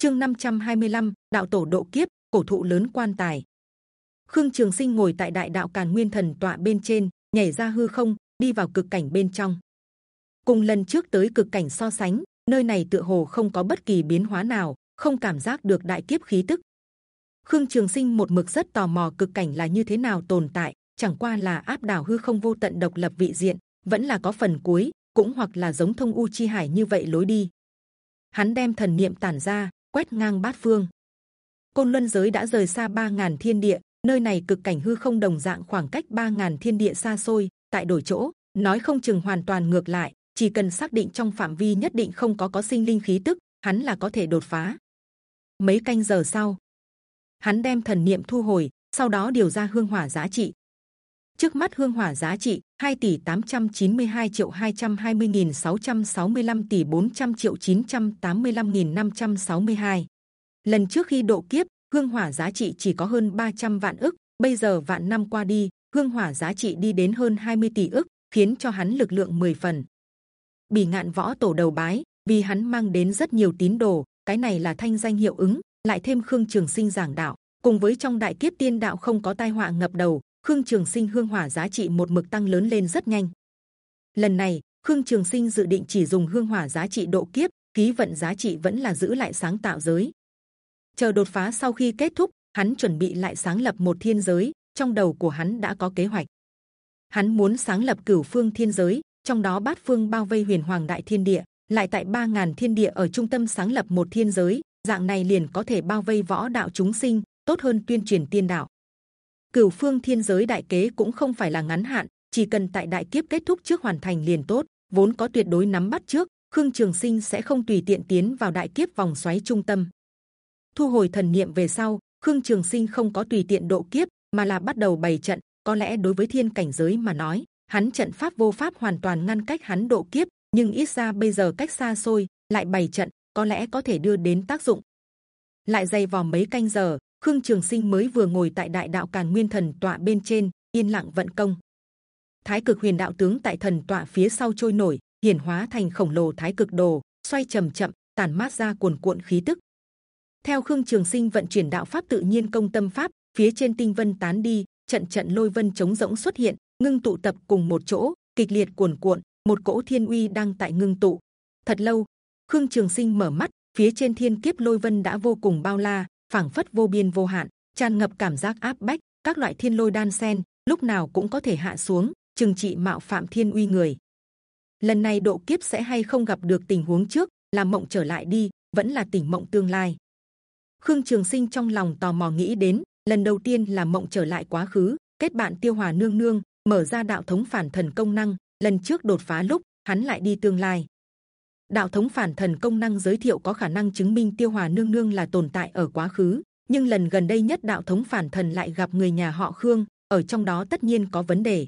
chương 525, đạo tổ độ kiếp cổ thụ lớn quan tài. Khương trường sinh ngồi tại đại đạo càn nguyên thần tọa bên trên nhảy ra hư không đi vào cực cảnh bên trong. Cùng lần trước tới cực cảnh so sánh nơi này tựa hồ không có bất kỳ biến hóa nào không cảm giác được đại kiếp khí tức. Khương trường sinh một mực rất tò mò cực cảnh là như thế nào tồn tại chẳng qua là áp đảo hư không vô tận độc lập vị diện vẫn là có phần cuối cũng hoặc là giống thông u chi hải như vậy lối đi. Hắn đem thần niệm tản ra quét ngang bát phương côn luân giới đã rời xa ba ngàn thiên địa, nơi này cực cảnh hư không đồng dạng khoảng cách ba ngàn thiên địa xa xôi, tại đổi chỗ, nói không chừng hoàn toàn ngược lại, chỉ cần xác định trong phạm vi nhất định không có có sinh linh khí tức, hắn là có thể đột phá. Mấy canh giờ sau, hắn đem thần niệm thu hồi, sau đó điều ra hương hỏa giá trị trước mắt hương hỏa giá trị 2 tỷ 892 triệu 220 nghìn 665 tỷ 400 triệu 985 nghìn 562 lần trước khi độ kiếp, hương hỏa giá trị chỉ có hơn 300 vạn ức. Bây giờ vạn năm qua đi, hương hỏa giá trị đi đến hơn 20 tỷ ức, khiến cho hắn lực lượng 10 phần. Bì ngạn võ tổ đầu bái, vì hắn mang đến rất nhiều tín đồ, cái này là thanh danh hiệu ứng, lại thêm khương trường sinh giảng đạo. Cùng với trong đại kiếp tiên đạo không có tai họa ngập đầu khương trường sinh hương hỏa giá trị một mực tăng lớn lên rất nhanh. Lần này, khương trường sinh dự định chỉ dùng hương hỏa giá trị độ kiếp, khí vận giá trị vẫn là giữ lại sáng tạo giới. Chờ đột phá sau khi kết thúc, hắn chuẩn bị lại sáng lập một thiên giới, trong đầu của hắn đã có kế hoạch. Hắn muốn sáng lập cửu phương thiên giới, trong đó bát phương bao vây huyền hoàng đại thiên địa, lại tại ba ngàn thiên địa ở trung tâm sáng lập một thiên giới, dạng này liền có thể bao vây võ đạo chúng sinh, tốt hơn tuyên truyền tiên đạo cửu phương thiên giới đại kế cũng không phải là ngắn hạn, chỉ cần tại đại kiếp kết thúc trước hoàn thành liền tốt, vốn có tuyệt đối nắm bắt trước, khương trường sinh sẽ không tùy tiện tiến vào đại kiếp vòng xoáy trung tâm. Thu hồi thần niệm về sau, khương trường sinh không có tùy tiện độ kiếp, mà là bắt đầu bày trận, có lẽ đối với thiên cảnh giới mà nói, hắn trận pháp vô pháp hoàn toàn ngăn cách hắn độ kiếp, nhưng ít ra bây giờ cách xa xôi, lại bày trận, có lẽ có thể đưa đến tác dụng. Lại dày vò mấy canh giờ khương trường sinh mới vừa ngồi tại đại đạo càn nguyên thần tọa bên trên, yên lặng vận công. Thái cực huyền đạo tướng tại thần tọa phía sau trôi nổi, hiển hóa thành khổng lồ thái cực đồ, xoay chậm chậm tàn mát ra cuồn cuộn khí tức. Theo khương trường sinh vận chuyển đạo pháp tự nhiên công tâm pháp, phía trên tinh vân tán đi, trận trận lôi vân chống rỗng xuất hiện, ngưng tụ tập cùng một chỗ, kịch liệt cuồn cuộn, một cỗ thiên uy đang tại ngưng tụ. Thật lâu, khương trường sinh mở mắt, phía trên thiên kiếp lôi vân đã vô cùng bao la phảng phất vô biên vô hạn, tràn ngập cảm giác áp bách. Các loại thiên lôi đan sen lúc nào cũng có thể hạ xuống, trừng trị mạo phạm thiên uy người. Lần này độ kiếp sẽ hay không gặp được tình huống trước làm mộng trở lại đi, vẫn là tỉnh mộng tương lai. Khương trường sinh trong lòng tò mò nghĩ đến, lần đầu tiên là mộng trở lại quá khứ, kết bạn tiêu hòa nương nương, mở ra đạo thống phản thần công năng, lần trước đột phá lúc, hắn lại đi tương lai đạo thống phản thần công năng giới thiệu có khả năng chứng minh tiêu hòa nương nương là tồn tại ở quá khứ, nhưng lần gần đây nhất đạo thống phản thần lại gặp người nhà họ khương, ở trong đó tất nhiên có vấn đề.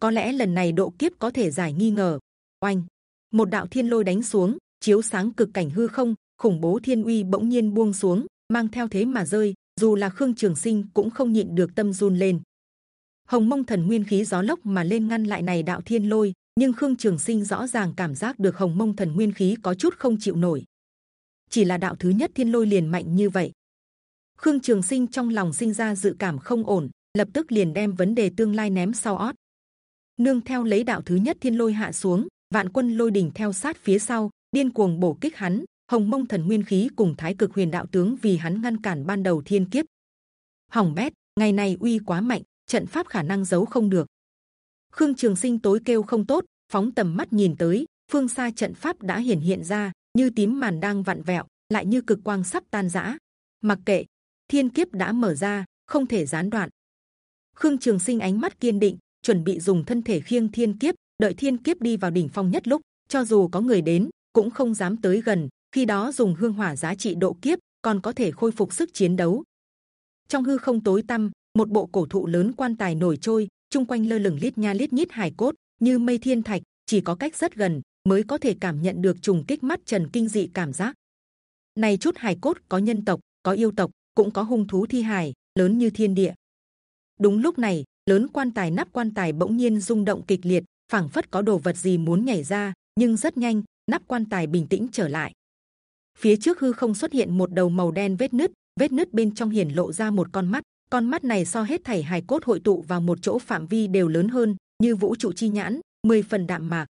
Có lẽ lần này độ kiếp có thể giải nghi ngờ. Oanh! Một đạo thiên lôi đánh xuống, chiếu sáng cực cảnh hư không, khủng bố thiên uy bỗng nhiên buông xuống, mang theo thế mà rơi, dù là khương trường sinh cũng không nhịn được tâm run lên. Hồng mông thần nguyên khí gió lốc mà lên ngăn lại này đạo thiên lôi nhưng khương trường sinh rõ ràng cảm giác được hồng mông thần nguyên khí có chút không chịu nổi. Chỉ là đạo thứ nhất thiên lôi liền mạnh như vậy. Khương trường sinh trong lòng sinh ra dự cảm không ổn, lập tức liền đem vấn đề tương lai ném sau ót. Nương theo lấy đạo thứ nhất thiên lôi hạ xuống, vạn quân lôi đỉnh theo sát phía sau, điên cuồng bổ kích hắn, hồng mông thần nguyên khí cùng thái cực huyền đạo tướng vì hắn ngăn cản ban đầu thiên kiếp. Hỏng bét, ngày này uy quá mạnh, trận pháp khả năng giấu không được khương trường sinh tối kêu không tốt, phóng tầm mắt nhìn tới, phương xa trận pháp đã hiển hiện ra, như tím màn đang vặn vẹo, lại như cực quang sắp tan rã. Mặc kệ, thiên kiếp đã mở ra, không thể gián đoạn. Khương trường sinh ánh mắt kiên định, chuẩn bị dùng thân thể khiêng thiên kiếp, đợi thiên kiếp đi vào đỉnh phong nhất lúc, cho dù có người đến, cũng không dám tới gần, khi đó dùng hương hỏa giá trị độ kiếp, còn có thể khôi phục sức chiến đấu. Trong hư không tối tăm, một bộ cổ thụ lớn quan tài nổi trôi chung quanh lơ lửng lít nha lít nhít hài cốt, như mây thiên thạch, chỉ có cách rất gần mới có thể cảm nhận được trùng kích mắt trần kinh dị cảm giác. Này chút hài cốt có nhân tộc, có yêu tộc, cũng có hung thú thi hài, lớn như thiên địa. Đúng lúc này, lớn quan tài nắp quan tài bỗng nhiên rung động kịch liệt, phảng phất có đồ vật gì muốn nhảy ra, nhưng rất nhanh, nắp quan tài bình tĩnh trở lại. Phía trước hư không xuất hiện một đầu màu đen vết nứt vết nứt bên trong hiển lộ ra một con mắt con mắt này so hết thảy hài cốt hội tụ vào một chỗ phạm vi đều lớn hơn, như vũ trụ chi nhãn, mười phần đạm mạc.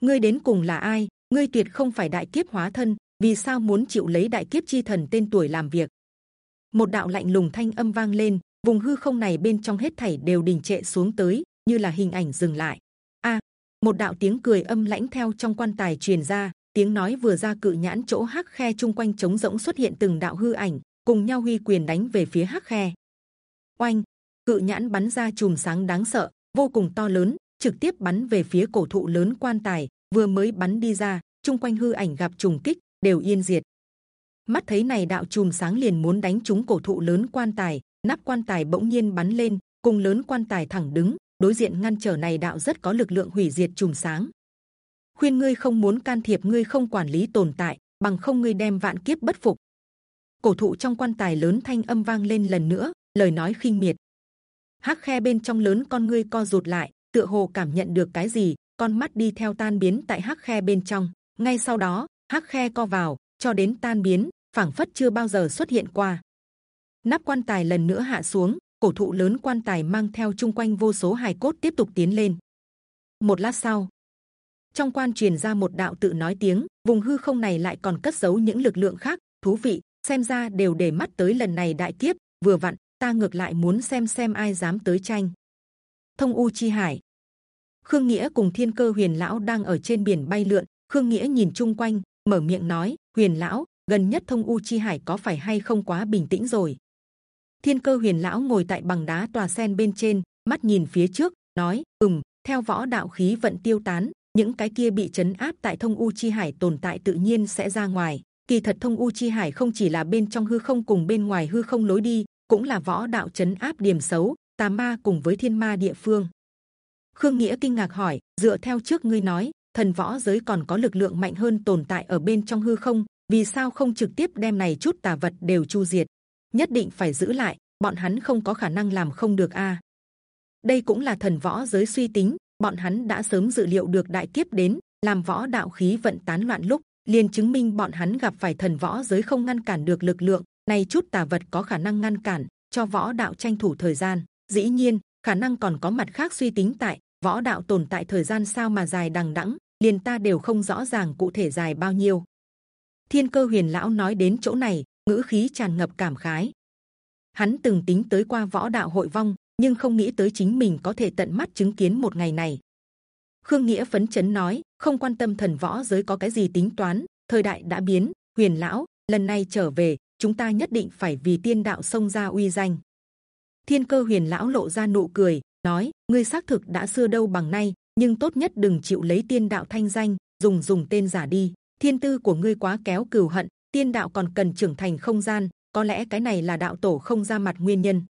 Ngươi đến cùng là ai? Ngươi tuyệt không phải đại kiếp hóa thân, vì sao muốn chịu lấy đại kiếp chi thần tên tuổi làm việc? Một đạo lạnh lùng thanh âm vang lên, vùng hư không này bên trong hết thảy đều đình trệ xuống tới, như là hình ảnh dừng lại. A! Một đạo tiếng cười âm lãnh theo trong quan tài truyền ra, tiếng nói vừa ra cự nhãn chỗ hắc khe chung quanh trống rỗng xuất hiện từng đạo hư ảnh, cùng nhau huy quyền đánh về phía hắc khe oanh, cự nhãn bắn ra chùm sáng đáng sợ, vô cùng to lớn, trực tiếp bắn về phía cổ thụ lớn quan tài, vừa mới bắn đi ra, chung quanh hư ảnh gặp trùng kích, đều yên diệt. Mắt thấy này đạo chùm sáng liền muốn đánh trúng cổ thụ lớn quan tài, nắp quan tài bỗng nhiên bắn lên, cùng lớn quan tài thẳng đứng, đối diện ngăn trở này đạo rất có lực lượng hủy diệt chùm sáng. Khuyên ngươi không muốn can thiệp, ngươi không quản lý tồn tại, bằng không ngươi đem vạn kiếp bất phục. Cổ thụ trong quan tài lớn thanh âm vang lên lần nữa lời nói khinh miệt. Hắc khe bên trong lớn con ngươi co rụt lại, tựa hồ cảm nhận được cái gì, con mắt đi theo tan biến tại hắc khe bên trong. Ngay sau đó, hắc khe co vào, cho đến tan biến, phảng phất chưa bao giờ xuất hiện qua. Nắp quan tài lần nữa hạ xuống, cổ thụ lớn quan tài mang theo chung quanh vô số hài cốt tiếp tục tiến lên. Một lát sau, trong quan truyền ra một đạo tự nói tiếng, vùng hư không này lại còn cất giấu những lực lượng khác. Thú vị, xem ra đều để mắt tới lần này đại kiếp, vừa vặn ta ngược lại muốn xem xem ai dám tới tranh. Thông u chi hải. Khương nghĩa cùng thiên cơ huyền lão đang ở trên biển bay lượn. Khương nghĩa nhìn chung quanh, mở miệng nói, huyền lão, gần nhất thông u chi hải có phải hay không quá bình tĩnh rồi? Thiên cơ huyền lão ngồi tại bằng đá tòa sen bên trên, mắt nhìn phía trước, nói, ừm, theo võ đạo khí vận tiêu tán, những cái kia bị chấn áp tại thông u chi hải tồn tại tự nhiên sẽ ra ngoài. Kỳ thật thông u chi hải không chỉ là bên trong hư không cùng bên ngoài hư không lối đi cũng là võ đạo chấn áp điểm xấu, tà ma cùng với thiên ma địa phương. Khương nghĩa kinh ngạc hỏi, dựa theo trước ngươi nói, thần võ giới còn có lực lượng mạnh hơn tồn tại ở bên trong hư không? Vì sao không trực tiếp đem này chút tà vật đều chu diệt? Nhất định phải giữ lại, bọn hắn không có khả năng làm không được a. Đây cũng là thần võ giới suy tính, bọn hắn đã sớm dự liệu được đại kiếp đến, làm võ đạo khí vận tán loạn lúc, liền chứng minh bọn hắn gặp phải thần võ giới không ngăn cản được lực lượng này chút tà vật có khả năng ngăn cản cho võ đạo tranh thủ thời gian. Dĩ nhiên, khả năng còn có mặt khác suy tính tại võ đạo tồn tại thời gian sao mà dài đằng đẵng, liền ta đều không rõ ràng cụ thể dài bao nhiêu. Thiên cơ huyền lão nói đến chỗ này, ngữ khí tràn ngập cảm khái. Hắn từng tính tới qua võ đạo hội vong, nhưng không nghĩ tới chính mình có thể tận mắt chứng kiến một ngày này. Khương nghĩa phấn chấn nói, không quan tâm thần võ giới có cái gì tính toán, thời đại đã biến, huyền lão, lần này trở về chúng ta nhất định phải vì tiên đạo sông ra uy danh. Thiên cơ huyền lão lộ ra nụ cười, nói, ngươi xác thực đã xưa đâu bằng nay, nhưng tốt nhất đừng chịu lấy tiên đạo thanh danh, dùng dùng tên giả đi. Thiên tư của ngươi quá kéo cừu hận, tiên đạo còn cần trưởng thành không gian, có lẽ cái này là đạo tổ không ra mặt nguyên nhân.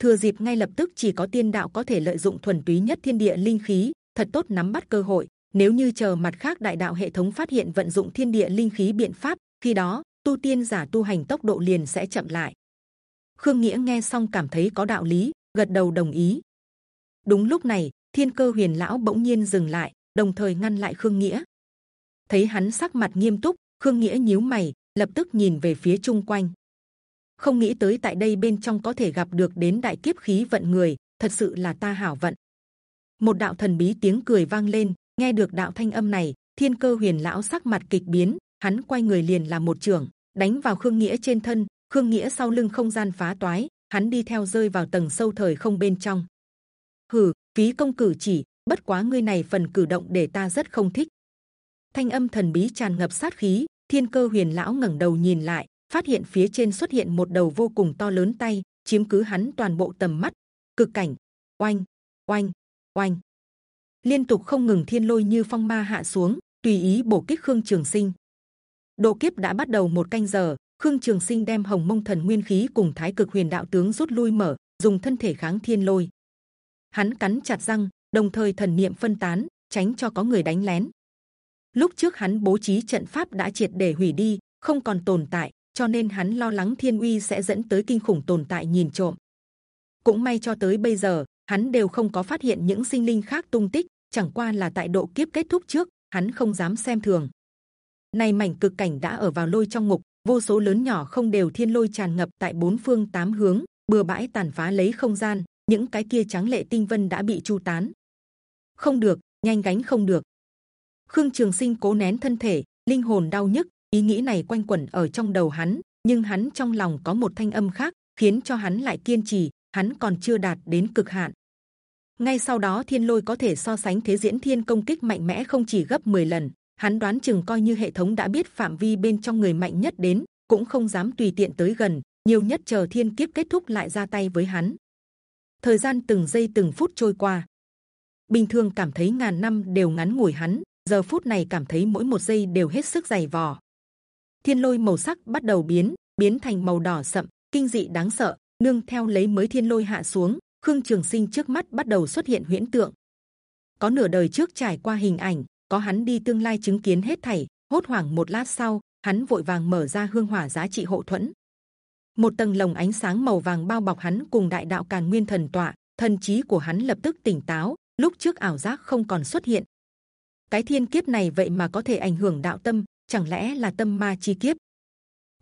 Thừa dịp ngay lập tức chỉ có tiên đạo có thể lợi dụng thuần túy nhất thiên địa linh khí, thật tốt nắm bắt cơ hội. Nếu như chờ mặt khác đại đạo hệ thống phát hiện vận dụng thiên địa linh khí biện pháp, khi đó tu tiên giả tu hành tốc độ liền sẽ chậm lại. Khương nghĩa nghe xong cảm thấy có đạo lý, gật đầu đồng ý. Đúng lúc này, thiên cơ huyền lão bỗng nhiên dừng lại, đồng thời ngăn lại khương nghĩa. Thấy hắn sắc mặt nghiêm túc, khương nghĩa nhíu mày, lập tức nhìn về phía chung quanh. Không nghĩ tới tại đây bên trong có thể gặp được đến đại kiếp khí vận người, thật sự là ta hảo vận. Một đạo thần bí tiếng cười vang lên, nghe được đạo thanh âm này, thiên cơ huyền lão sắc mặt kịch biến hắn quay người liền làm một trường đánh vào khương nghĩa trên thân. Khương nghĩa sau lưng không gian phá toái, hắn đi theo rơi vào tầng sâu thời không bên trong. Hừ, phí công cử chỉ, bất quá ngươi này phần cử động để ta rất không thích. Thanh âm thần bí tràn ngập sát khí, thiên cơ huyền lão ngẩng đầu nhìn lại, phát hiện phía trên xuất hiện một đầu vô cùng to lớn tay, chiếm cứ hắn toàn bộ tầm mắt. Cực cảnh, oanh oanh oanh. Liên tục không ngừng thiên lôi như phong ma hạ xuống, tùy ý bổ kích khương trường sinh độ kiếp đã bắt đầu một canh giờ, khương trường sinh đem hồng mông thần nguyên khí cùng thái cực huyền đạo tướng rút lui mở, dùng thân thể kháng thiên lôi. Hắn cắn chặt răng, đồng thời thần niệm phân tán, tránh cho có người đánh lén. Lúc trước hắn bố trí trận pháp đã triệt để hủy đi, không còn tồn tại, cho nên hắn lo lắng thiên uy sẽ dẫn tới kinh khủng tồn tại nhìn trộm. Cũng may cho tới bây giờ, hắn đều không có phát hiện những sinh linh khác tung tích, chẳng qua là tại độ kiếp kết thúc trước, hắn không dám xem thường này mảnh cực cảnh đã ở vào lôi trong ngục, vô số lớn nhỏ không đều thiên lôi tràn ngập tại bốn phương tám hướng, bừa bãi tàn phá lấy không gian, những cái kia trắng lệ tinh vân đã bị chu tán. Không được, nhanh gánh không được. Khương trường sinh cố nén thân thể, linh hồn đau nhức, ý nghĩ này quanh quẩn ở trong đầu hắn, nhưng hắn trong lòng có một thanh âm khác, khiến cho hắn lại kiên trì, hắn còn chưa đạt đến cực hạn. Ngay sau đó thiên lôi có thể so sánh thế diễn thiên công kích mạnh mẽ không chỉ gấp 10 lần hắn đoán chừng coi như hệ thống đã biết phạm vi bên trong người mạnh nhất đến, cũng không dám tùy tiện tới gần, nhiều nhất chờ thiên kiếp kết thúc lại ra tay với hắn. Thời gian từng giây từng phút trôi qua. Bình thường cảm thấy ngàn năm đều ngắn ngủi hắn, giờ phút này cảm thấy mỗi một giây đều hết sức dày vò. Thiên lôi màu sắc bắt đầu biến biến thành màu đỏ sậm, kinh dị đáng sợ, nương theo lấy mới thiên lôi hạ xuống, khương trường sinh trước mắt bắt đầu xuất hiện huyễn tượng. Có nửa đời trước trải qua hình ảnh có hắn đi tương lai chứng kiến hết thảy hốt hoảng một lát sau hắn vội vàng mở ra hương hỏa giá trị hộ thuẫn. Một tầng lồng ánh sáng màu vàng bao bọc hắn cùng đại đạo càn nguyên thần tọa thần trí của hắn lập tức tỉnh táo lúc trước ảo giác không còn xuất hiện. Cái thiên kiếp này vậy mà có thể ảnh hưởng đạo tâm chẳng lẽ là tâm ma chi kiếp?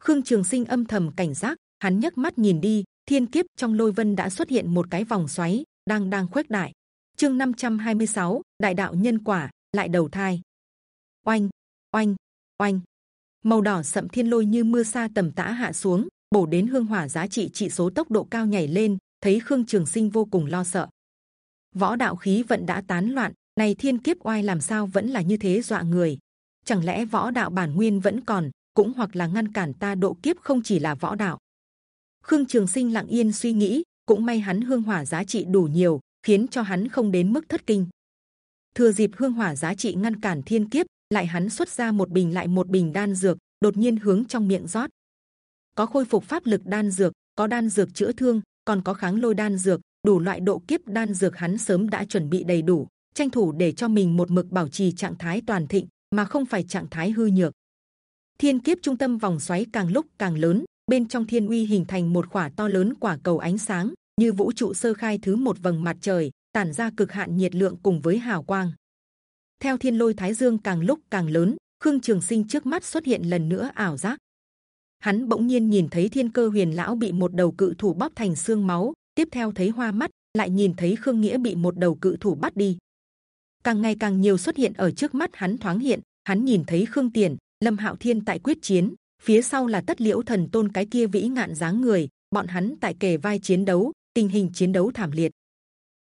Khương trường sinh âm thầm cảnh giác hắn nhấc mắt nhìn đi thiên kiếp trong lôi vân đã xuất hiện một cái vòng xoáy đang đang khuếch đại. Chương 526, đại đạo nhân quả lại đầu thai. Oanh oanh oanh. Màu đỏ sậm thiên lôi như mưa sa tầm tã hạ xuống, bổ đến hương hỏa giá trị trị số tốc độ cao nhảy lên, thấy khương trường sinh vô cùng lo sợ. Võ đạo khí vận đã tán loạn, này thiên kiếp oai làm sao vẫn là như thế dọa người. Chẳng lẽ võ đạo bản nguyên vẫn còn, cũng hoặc là ngăn cản ta độ kiếp không chỉ là võ đạo? Khương trường sinh lặng yên suy nghĩ, cũng may hắn hương hỏa giá trị đủ nhiều, khiến cho hắn không đến mức thất kinh thừa dịp hương hỏa giá trị ngăn cản thiên kiếp, lại hắn xuất ra một bình lại một bình đan dược, đột nhiên hướng trong miệng rót. Có khôi phục pháp lực đan dược, có đan dược chữa thương, còn có kháng lôi đan dược, đủ loại độ kiếp đan dược hắn sớm đã chuẩn bị đầy đủ, tranh thủ để cho mình một mực bảo trì trạng thái toàn thịnh, mà không phải trạng thái hư nhược. Thiên kiếp trung tâm vòng xoáy càng lúc càng lớn, bên trong thiên uy hình thành một quả to lớn quả cầu ánh sáng, như vũ trụ sơ khai thứ một vầng mặt trời tản ra cực hạn nhiệt lượng cùng với hào quang. Theo thiên lôi thái dương, càng lúc càng lớn, khương trường sinh trước mắt xuất hiện lần nữa ảo giác. Hắn bỗng nhiên nhìn thấy thiên cơ huyền lão bị một đầu cự thủ bóp thành xương máu, tiếp theo thấy hoa mắt, lại nhìn thấy khương nghĩa bị một đầu cự thủ bắt đi. Càng ngày càng nhiều xuất hiện ở trước mắt hắn thoáng hiện, hắn nhìn thấy khương tiền, lâm hạo thiên tại quyết chiến, phía sau là tất liễu thần tôn cái kia vĩ ngạn dáng người, bọn hắn tại kề vai chiến đấu, tình hình chiến đấu thảm liệt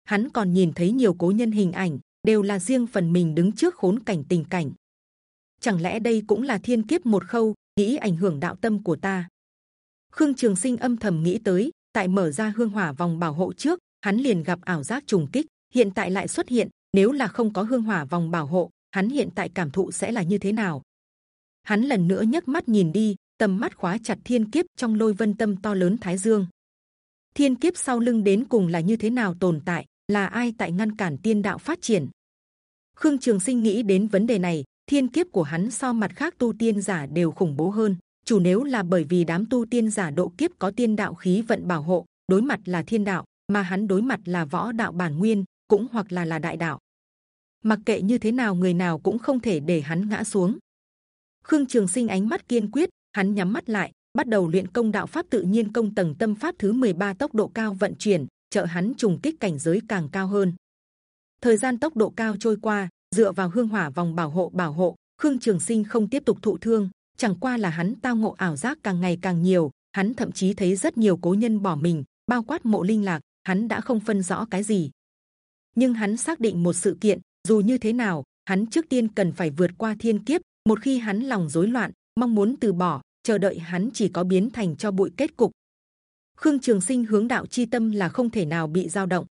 hắn còn nhìn thấy nhiều cố nhân hình ảnh, đều là riêng phần mình đứng trước khốn cảnh tình cảnh. Chẳng lẽ đây cũng là thiên kiếp một khâu, nghĩ ảnh hưởng đạo tâm của ta? Khương trường sinh âm thầm nghĩ tới, tại mở ra hương hỏa vòng bảo hộ trước, hắn liền gặp ảo giác trùng kích, hiện tại lại xuất hiện, nếu là không có hương hỏa vòng bảo hộ, hắn hiện tại cảm thụ sẽ là như thế nào? Hắn lần nữa nhấc mắt nhìn đi, tầm mắt khóa chặt thiên kiếp trong lôi vân tâm to lớn thái dương. Thiên kiếp sau lưng đến cùng là như thế nào tồn tại? Là ai tại ngăn cản tiên đạo phát triển? Khương trường sinh nghĩ đến vấn đề này, thiên kiếp của hắn so mặt khác tu tiên giả đều khủng bố hơn. Chủ nếu là bởi vì đám tu tiên giả độ kiếp có tiên đạo khí vận bảo hộ, đối mặt là thiên đạo, mà hắn đối mặt là võ đạo bản nguyên, cũng hoặc là là đại đạo. Mặc kệ như thế nào người nào cũng không thể để hắn ngã xuống. Khương trường sinh ánh mắt kiên quyết, hắn nhắm mắt lại, bắt đầu luyện công đạo pháp tự nhiên công tầng tâm pháp thứ 13 tốc độ cao vận chuyển trợ hắn trùng kích cảnh giới càng cao hơn. Thời gian tốc độ cao trôi qua, dựa vào hương hỏa vòng bảo hộ bảo hộ, khương trường sinh không tiếp tục thụ thương. Chẳng qua là hắn tao ngộ ảo giác càng ngày càng nhiều, hắn thậm chí thấy rất nhiều cố nhân bỏ mình, bao quát mộ linh lạc, hắn đã không phân rõ cái gì. Nhưng hắn xác định một sự kiện, dù như thế nào, hắn trước tiên cần phải vượt qua thiên kiếp, một khi hắn lòng rối loạn, mong muốn từ bỏ, chờ đợi hắn chỉ có biến thành cho bụi kết cục khương trường sinh hướng đạo chi tâm là không thể nào bị dao động.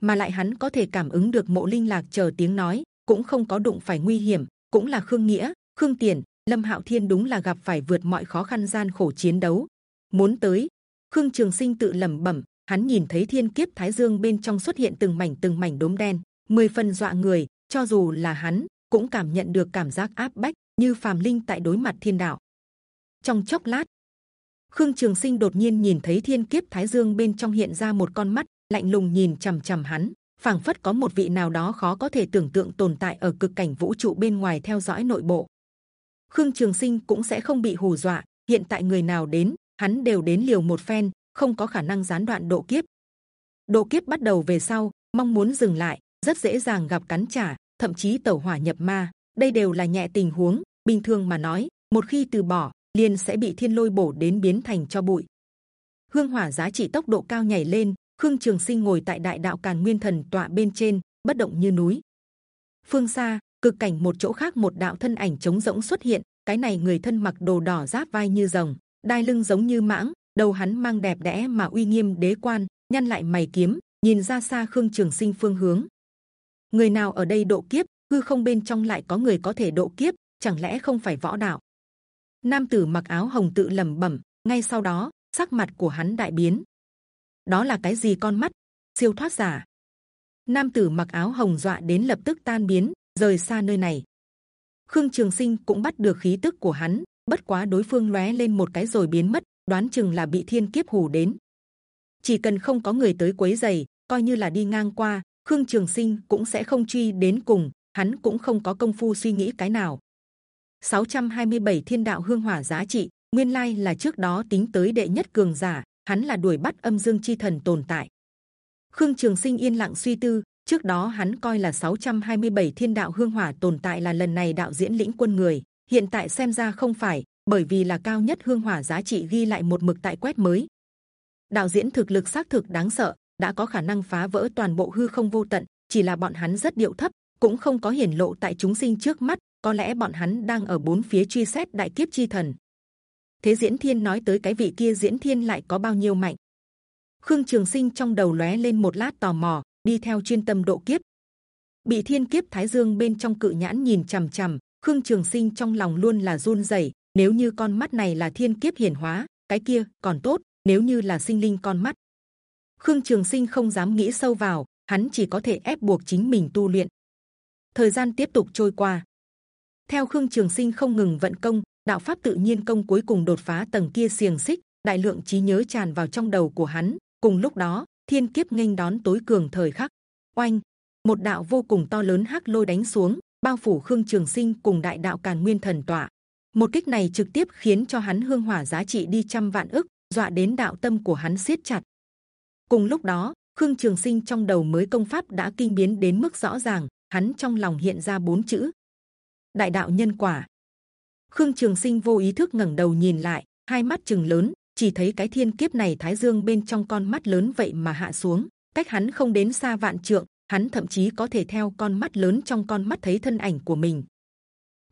Mà lại hắn có thể cảm ứng được mộ linh lạc chờ tiếng nói, cũng không có đụng phải nguy hiểm, cũng là khương nghĩa, khương tiền, lâm hạo thiên đúng là gặp phải vượt mọi khó khăn gian khổ chiến đấu. Muốn tới, khương trường sinh tự lẩm bẩm, hắn nhìn thấy thiên kiếp thái dương bên trong xuất hiện từng mảnh từng mảnh đốm đen, mười phần dọa người, cho dù là hắn, cũng cảm nhận được cảm giác áp bách như phàm linh tại đối mặt thiên đạo. Trong chốc lát khương trường sinh đột nhiên nhìn thấy thiên kiếp thái dương bên trong hiện ra một con mắt, lạnh lùng nhìn c h ầ m c h ầ m hắn. Phảng phất có một vị nào đó khó có thể tưởng tượng tồn tại ở cực cảnh vũ trụ bên ngoài theo dõi nội bộ. Khương trường sinh cũng sẽ không bị hù dọa, hiện tại người nào đến, hắn đều đến liều một phen, không có khả năng gián đoạn độ kiếp. Độ kiếp bắt đầu về sau, mong muốn dừng lại, rất dễ dàng gặp cắn trả, thậm chí tẩu hỏa nhập ma, đây đều là nhẹ tình huống, bình thường mà nói, một khi từ bỏ liền sẽ bị thiên lôi bổ đến biến thành cho bụi. Hương hỏa giá trị tốc độ cao nhảy lên, khương trường sinh ngồi tại đại đạo càn nguyên thần tọa bên trên, bất động như núi. Phương xa, cực cảnh một chỗ khác một đạo thân ảnh trống rỗng xuất hiện, cái này người thân mặc đồ đỏ giáp vai như rồng, đai lưng giống như mãng, đầu hắn mang đẹp đẽ mà uy nghiêm đế quan, nhăn lại mày kiếm, nhìn ra xa khương trường sinh phương hướng. Người nào ở đây độ kiếp, hư không bên trong lại có người có thể độ kiếp, chẳng lẽ không phải võ đạo? Nam tử mặc áo hồng tự lẩm bẩm, ngay sau đó, sắc mặt của hắn đại biến. Đó là cái gì con mắt? Siêu thoát giả. Nam tử mặc áo hồng dọa đến lập tức tan biến, rời xa nơi này. Khương trường sinh cũng bắt được khí tức của hắn, bất quá đối phương lóe lên một cái rồi biến mất, đoán chừng là bị thiên kiếp hù đến. Chỉ cần không có người tới quấy giày coi như là đi ngang qua, khương trường sinh cũng sẽ không truy đến cùng, hắn cũng không có công phu suy nghĩ cái nào. 627 thiên đạo hương hỏa giá trị, nguyên lai là trước đó tính tới đệ nhất cường giả, hắn là đuổi bắt âm dương chi thần tồn tại. Khương trường sinh yên lặng suy tư, trước đó hắn coi là 627 thiên đạo hương hỏa tồn tại là lần này đạo diễn lĩnh quân người, hiện tại xem ra không phải, bởi vì là cao nhất hương hỏa giá trị ghi lại một mực tại quét mới. Đạo diễn thực lực xác thực đáng sợ, đã có khả năng phá vỡ toàn bộ hư không vô tận, chỉ là bọn hắn rất điệu thấp, cũng không có hiển lộ tại chúng sinh trước mắt có lẽ bọn hắn đang ở bốn phía truy xét đại kiếp chi thần. Thế diễn thiên nói tới cái vị kia diễn thiên lại có bao nhiêu mạnh? Khương trường sinh trong đầu lóe lên một lát tò mò, đi theo chuyên tâm độ kiếp. Bị thiên kiếp thái dương bên trong cự nhãn nhìn c h ầ m c h ầ m khương trường sinh trong lòng luôn là run rẩy, nếu như con mắt này là thiên kiếp hiển hóa, cái kia còn tốt, nếu như là sinh linh con mắt. Khương trường sinh không dám nghĩ sâu vào, hắn chỉ có thể ép buộc chính mình tu luyện. Thời gian tiếp tục trôi qua theo khương trường sinh không ngừng vận công, đạo pháp tự nhiên công cuối cùng đột phá tầng kia xiềng xích, đại lượng trí nhớ tràn vào trong đầu của hắn. Cùng lúc đó, thiên kiếp nghênh đón tối cường thời khắc. Oanh! Một đạo vô cùng to lớn hắc lôi đánh xuống, bao phủ khương trường sinh cùng đại đạo càn nguyên thần tọa. Một kích này trực tiếp khiến cho hắn hương hỏa giá trị đi trăm vạn ức, dọa đến đạo tâm của hắn siết chặt. Cùng lúc đó, khương trường sinh trong đầu mới công pháp đã kinh biến đến mức rõ ràng, hắn trong lòng hiện ra bốn chữ đại đạo nhân quả. Khương trường sinh vô ý thức ngẩng đầu nhìn lại, hai mắt chừng lớn, chỉ thấy cái thiên kiếp này thái dương bên trong con mắt lớn vậy mà hạ xuống, cách hắn không đến xa vạn trượng, hắn thậm chí có thể theo con mắt lớn trong con mắt thấy thân ảnh của mình.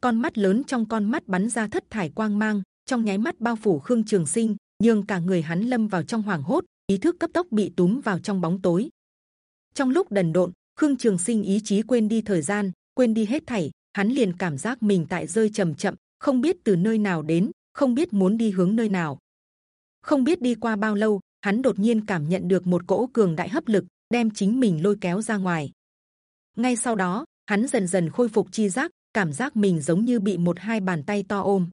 Con mắt lớn trong con mắt bắn ra thất thải quang mang, trong nháy mắt bao phủ khương trường sinh nhưng cả người hắn lâm vào trong hoàng hốt, ý thức cấp tốc bị túm vào trong bóng tối. Trong lúc đần độn, khương trường sinh ý chí quên đi thời gian, quên đi hết thảy hắn liền cảm giác mình tại rơi chậm chậm, không biết từ nơi nào đến, không biết muốn đi hướng nơi nào. Không biết đi qua bao lâu, hắn đột nhiên cảm nhận được một cỗ cường đại hấp lực, đem chính mình lôi kéo ra ngoài. Ngay sau đó, hắn dần dần khôi phục chi giác, cảm giác mình giống như bị một hai bàn tay to ôm.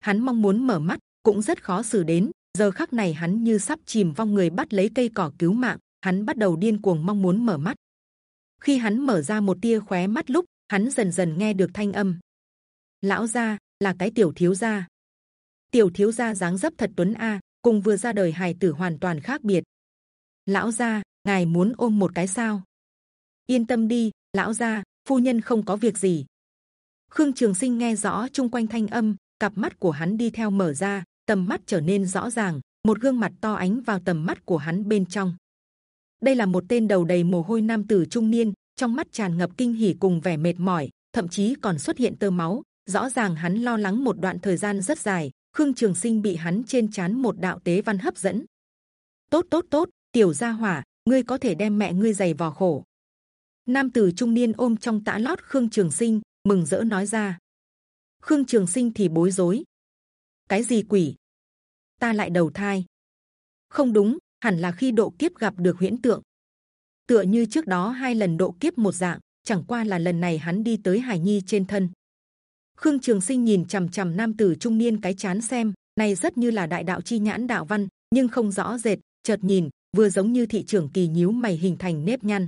Hắn mong muốn mở mắt, cũng rất khó xử đến, giờ khắc này hắn như sắp chìm vong người bắt lấy cây cỏ cứu mạng, hắn bắt đầu điên cuồng mong muốn mở mắt. Khi hắn mở ra một tia khóe mắt lúc hắn dần dần nghe được thanh âm. Lão gia là cái tiểu thiếu gia. Tiểu thiếu gia dáng dấp thật tuấn a, cùng vừa ra đời hài tử hoàn toàn khác biệt. Lão gia, ngài muốn ôm một cái sao? Yên tâm đi, lão gia, phu nhân không có việc gì. Khương trường sinh nghe rõ chung quanh thanh âm, cặp mắt của hắn đi theo mở ra, tầm mắt trở nên rõ ràng, một gương mặt to ánh vào tầm mắt của hắn bên trong. Đây là một tên đầu đầy mồ hôi nam tử trung niên trong mắt tràn ngập kinh hỉ cùng vẻ mệt mỏi, thậm chí còn xuất hiện tơ máu. Rõ ràng hắn lo lắng một đoạn thời gian rất dài, khương trường sinh bị hắn trên chán một đạo tế văn hấp dẫn. Tốt tốt tốt, tiểu gia hỏa, ngươi có thể đem mẹ ngươi giày vò khổ. Nam tử trung niên ôm trong tã lót khương trường sinh, mừng rỡ nói ra. Khương trường sinh thì bối rối. Cái gì quỷ? Ta lại đầu thai. Không đúng, hẳn là khi độ kiếp gặp được huyễn tượng tựa như trước đó hai lần độ kiếp một dạng, chẳng qua là lần này hắn đi tới hải nhi trên thân. Khương trường sinh nhìn c h ầ m c h ầ m nam tử trung niên cái chán xem, này rất như là đại đạo chi nhãn đạo văn, nhưng không rõ rệt, chợt nhìn, vừa giống như thị trưởng kỳ nhíu mày hình thành nếp nhăn.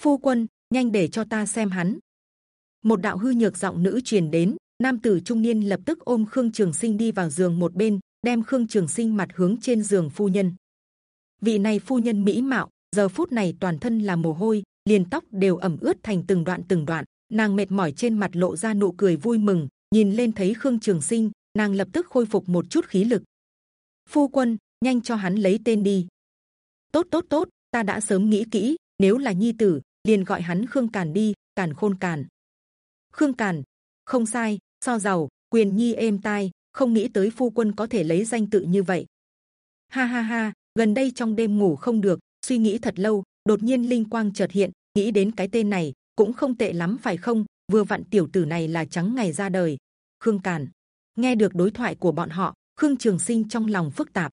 Phu quân, nhanh để cho ta xem hắn. Một đạo hư nhược giọng nữ truyền đến, nam tử trung niên lập tức ôm khương trường sinh đi vào giường một bên, đem khương trường sinh mặt hướng trên giường phu nhân. Vị này phu nhân mỹ mạo giờ phút này toàn thân là mồ hôi, liền tóc đều ẩm ướt thành từng đoạn từng đoạn. Nàng mệt mỏi trên mặt lộ ra nụ cười vui mừng, nhìn lên thấy khương trường sinh, nàng lập tức khôi phục một chút khí lực. Phu quân, nhanh cho hắn lấy tên đi. Tốt tốt tốt, ta đã sớm nghĩ kỹ, nếu là nhi tử, liền gọi hắn khương càn đi, càn khôn càn. Khương càn, không sai, so giàu, quyền nhi êm tai, không nghĩ tới phu quân có thể lấy danh tự như vậy. Ha ha ha, gần đây trong đêm ngủ không được suy nghĩ thật lâu, đột nhiên linh quang chợt hiện, nghĩ đến cái tên này, cũng không tệ lắm phải không? Vừa vặn tiểu tử này là trắng ngày ra đời. Khương càn. Nghe được đối thoại của bọn họ, khương trường sinh trong lòng phức tạp.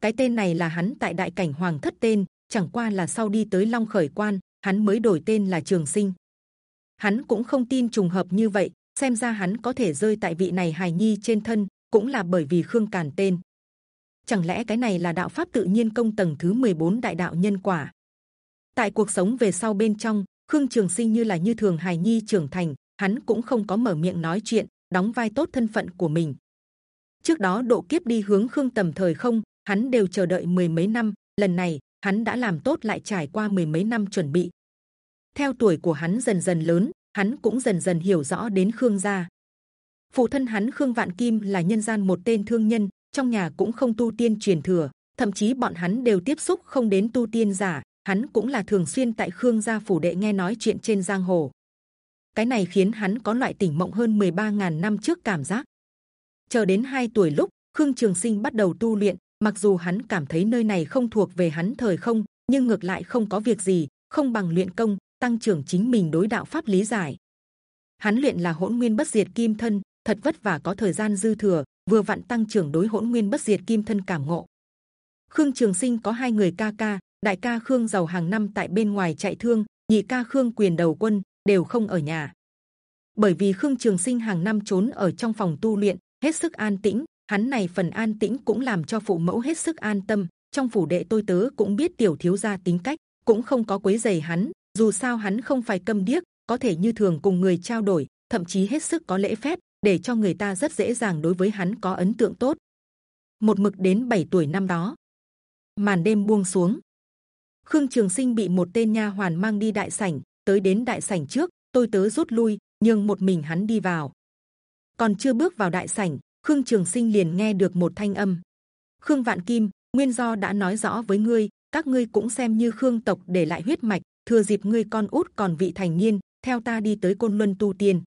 Cái tên này là hắn tại đại cảnh hoàng thất tên, chẳng qua là sau đi tới long khởi quan, hắn mới đổi tên là trường sinh. Hắn cũng không tin trùng hợp như vậy, xem ra hắn có thể rơi tại vị này hài nhi trên thân, cũng là bởi vì khương càn tên chẳng lẽ cái này là đạo pháp tự nhiên công tầng thứ 14 đại đạo nhân quả? Tại cuộc sống về sau bên trong, khương trường sinh như là như thường hài nhi trưởng thành, hắn cũng không có mở miệng nói chuyện, đóng vai tốt thân phận của mình. Trước đó độ kiếp đi hướng khương tầm thời không, hắn đều chờ đợi mười mấy năm, lần này, hắn đã làm tốt lại trải qua mười mấy năm chuẩn bị. Theo tuổi của hắn dần dần lớn, hắn cũng dần dần hiểu rõ đến khương gia. Phụ thân hắn khương vạn kim là nhân gian một tên thương nhân trong nhà cũng không tu tiên truyền thừa, thậm chí bọn hắn đều tiếp xúc không đến tu tiên giả, hắn cũng là thường xuyên tại khương gia phủ đệ nghe nói chuyện trên giang hồ. Cái này khiến hắn có loại tỉnh mộng hơn 13.000 năm trước cảm giác. Chờ đến 2 tuổi lúc, khương trường sinh bắt đầu tu luyện, mặc dù hắn cảm thấy nơi này không thuộc về hắn thời không, nhưng ngược lại không có việc gì, không bằng luyện công, tăng trưởng chính mình đối đạo pháp lý giải. Hắn luyện là hỗn nguyên bất diệt kim thân, thật vất vả có thời gian dư thừa vừa vặn tăng trưởng đối hỗn nguyên bất diệt kim thân cảm ngộ. Khương trường sinh có hai người ca ca, đại ca khương giàu hàng năm tại bên ngoài chạy thương, nhị ca khương quyền đầu quân, đều không ở nhà. Bởi vì khương trường sinh hàng năm trốn ở trong phòng tu luyện, hết sức an tĩnh, hắn này phần an tĩnh cũng làm cho phụ mẫu hết sức an tâm. Trong phủ đệ tôi tớ cũng biết tiểu thiếu gia tính cách, cũng không có quấy giày hắn, dù sao hắn không phải câm điếc, có thể như thường cùng người trao đổi, thậm chí hết sức có lễ phép để cho người ta rất dễ dàng đối với hắn có ấn tượng tốt. Một mực đến 7 tuổi năm đó, màn đêm buông xuống. Khương trường sinh bị một tên nha hoàn mang đi đại sảnh, tới đến đại sảnh trước, tôi tớ rút lui, nhưng một mình hắn đi vào. Còn chưa bước vào đại sảnh, khương trường sinh liền nghe được một thanh âm. Khương vạn kim, nguyên do đã nói rõ với ngươi, các ngươi cũng xem như khương tộc để lại huyết mạch, thừa dịp ngươi con út còn vị thành niên, theo ta đi tới côn luân tu tiên.